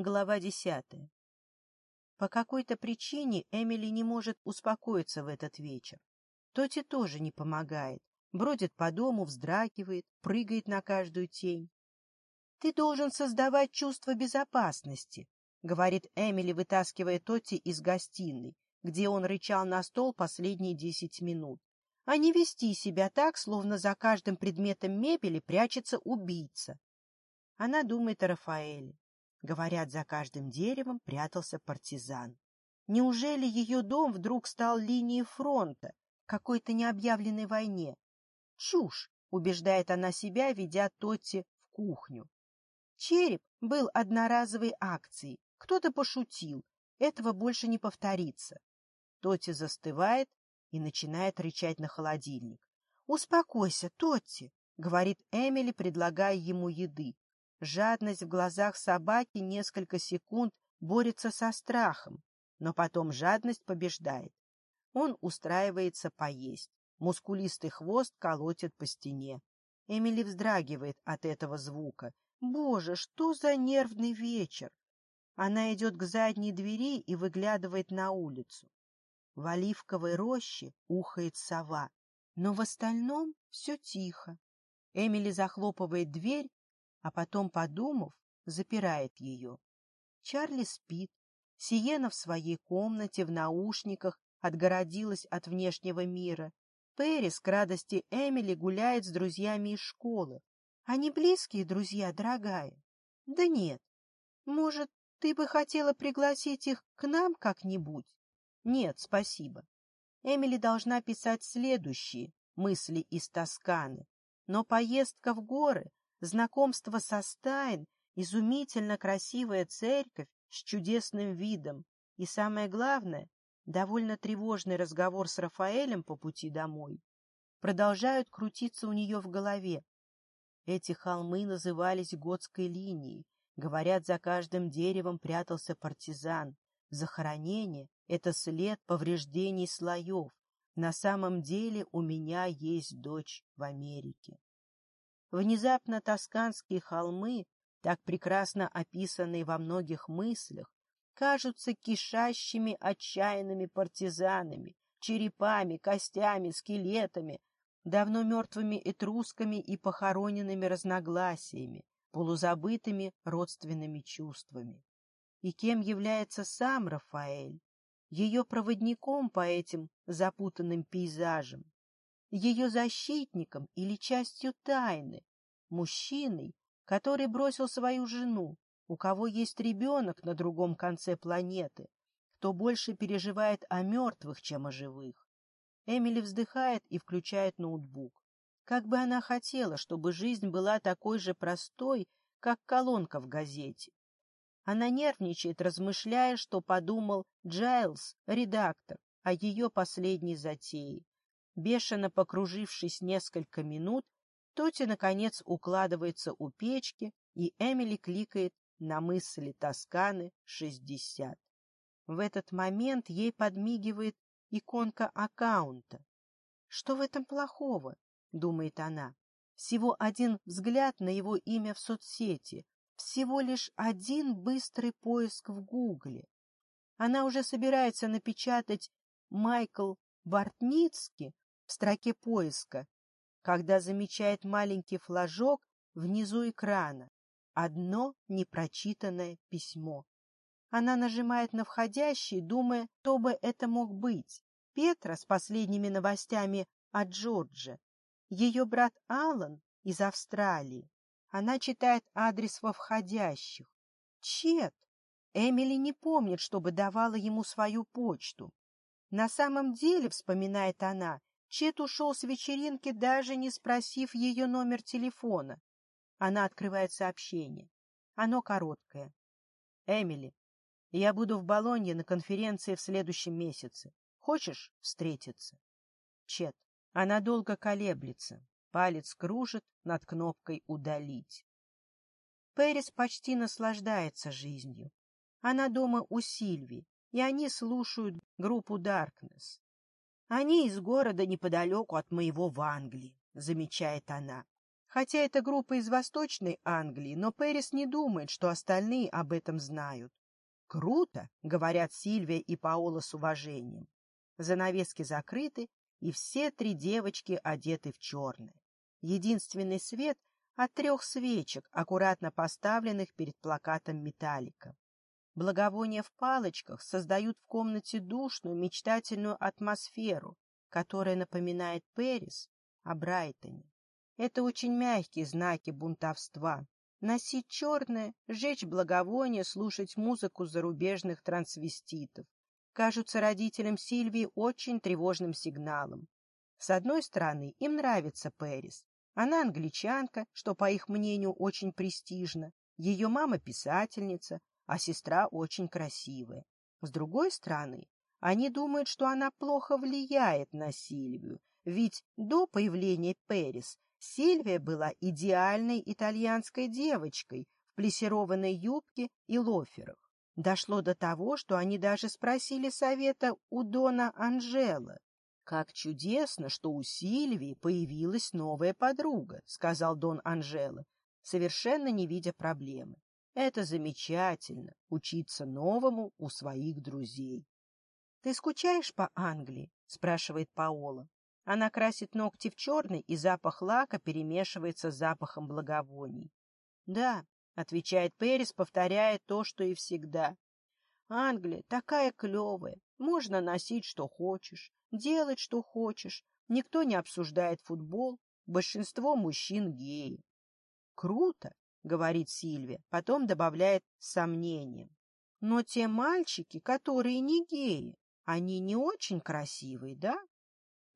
Глава десятая. По какой-то причине Эмили не может успокоиться в этот вечер. Тоти тоже не помогает. Бродит по дому, вздрагивает, прыгает на каждую тень. — Ты должен создавать чувство безопасности, — говорит Эмили, вытаскивая Тоти из гостиной, где он рычал на стол последние десять минут. — А не вести себя так, словно за каждым предметом мебели прячется убийца. Она думает о Рафаэле. Говорят, за каждым деревом прятался партизан. Неужели ее дом вдруг стал линией фронта, какой-то необъявленной войне? Чушь, убеждает она себя, ведя Тотти в кухню. Череп был одноразовой акцией. Кто-то пошутил. Этого больше не повторится. Тотти застывает и начинает рычать на холодильник. «Успокойся, Тотти!» — говорит Эмили, предлагая ему еды. Жадность в глазах собаки несколько секунд борется со страхом, но потом жадность побеждает. Он устраивается поесть. Мускулистый хвост колотит по стене. Эмили вздрагивает от этого звука. «Боже, что за нервный вечер!» Она идет к задней двери и выглядывает на улицу. В оливковой роще ухает сова, но в остальном все тихо. Эмили захлопывает дверь а потом, подумав, запирает ее. Чарли спит. Сиена в своей комнате, в наушниках, отгородилась от внешнего мира. Перис к радости Эмили гуляет с друзьями из школы. Они близкие друзья, дорогая? Да нет. Может, ты бы хотела пригласить их к нам как-нибудь? Нет, спасибо. Эмили должна писать следующие мысли из Тосканы. Но поездка в горы знакомство со Стайн, изумительно красивая церковь с чудесным видом и, самое главное, довольно тревожный разговор с Рафаэлем по пути домой продолжают крутиться у нее в голове. Эти холмы назывались Готской линией. Говорят, за каждым деревом прятался партизан. Захоронение — это след повреждений слоев. На самом деле у меня есть дочь в Америке. Внезапно тосканские холмы, так прекрасно описанные во многих мыслях, кажутся кишащими отчаянными партизанами, черепами, костями, скелетами, давно мертвыми этрусками и похороненными разногласиями, полузабытыми родственными чувствами. И кем является сам Рафаэль? Ее проводником по этим запутанным пейзажам, ее защитником или частью тайны, мужчиной, который бросил свою жену, у кого есть ребенок на другом конце планеты, кто больше переживает о мертвых, чем о живых. Эмили вздыхает и включает ноутбук. Как бы она хотела, чтобы жизнь была такой же простой, как колонка в газете. Она нервничает, размышляя, что подумал Джайлз, редактор, о ее последней затее. Бешено покружившись несколько минут, Тоти, наконец, укладывается у печки, и Эмили кликает на мысли Тосканы 60. В этот момент ей подмигивает иконка аккаунта. «Что в этом плохого?» — думает она. «Всего один взгляд на его имя в соцсети, всего лишь один быстрый поиск в Гугле. Она уже собирается напечатать «Майкл Бортницкий», в строке поиска, когда замечает маленький флажок внизу экрана, одно непрочитанное письмо. Она нажимает на входящий, думая, кто бы это мог быть. Петра с последними новостями о Джордже. Ее брат Алан из Австралии. Она читает адрес во входящих. Чет! Эмили не помнит, чтобы давала ему свою почту. На самом деле, вспоминает она, Чет ушел с вечеринки, даже не спросив ее номер телефона. Она открывает сообщение. Оно короткое. «Эмили, я буду в Болонье на конференции в следующем месяце. Хочешь встретиться?» Чет. Она долго колеблется. Палец кружит над кнопкой «Удалить». Пэрис почти наслаждается жизнью. Она дома у Сильви, и они слушают группу Darkness. Они из города неподалеку от моего в Англии, замечает она. Хотя это группа из Восточной Англии, но Пэрис не думает, что остальные об этом знают. «Круто!» — говорят Сильвия и Паола с уважением. Занавески закрыты, и все три девочки одеты в черное. Единственный свет от трех свечек, аккуратно поставленных перед плакатом «Металлика». Благовония в палочках создают в комнате душную, мечтательную атмосферу, которая напоминает Перис о Брайтоне. Это очень мягкие знаки бунтовства. Носить черное, жечь благовоние, слушать музыку зарубежных трансвеститов. Кажутся родителям Сильвии очень тревожным сигналом. С одной стороны, им нравится Перис. Она англичанка, что, по их мнению, очень престижно. Ее мама писательница, а сестра очень красивая. С другой стороны, они думают, что она плохо влияет на Сильвию, ведь до появления Перес Сильвия была идеальной итальянской девочкой в плессированной юбке и лоферах. Дошло до того, что они даже спросили совета у Дона Анжела. «Как чудесно, что у Сильвии появилась новая подруга», — сказал Дон Анжела, совершенно не видя проблемы. Это замечательно — учиться новому у своих друзей. — Ты скучаешь по Англии? — спрашивает Паола. Она красит ногти в черный, и запах лака перемешивается с запахом благовоний. — Да, — отвечает Перес, повторяя то, что и всегда. — Англия такая клевая, можно носить, что хочешь, делать, что хочешь, никто не обсуждает футбол, большинство мужчин геи. Круто! — говорит Сильви, потом добавляет с сомнением. «Но те мальчики, которые не геи, они не очень красивые, да?»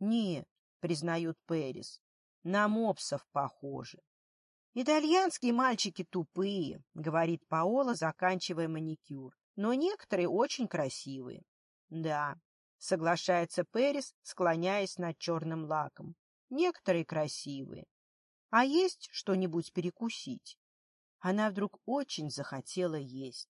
«Нет», — признают Перис, — «на мопсов похожи». «Итальянские мальчики тупые», — говорит Паола, заканчивая маникюр, «но некоторые очень красивые». «Да», — соглашается Перис, склоняясь над черным лаком, «некоторые красивые». «А есть что-нибудь перекусить?» Она вдруг очень захотела есть.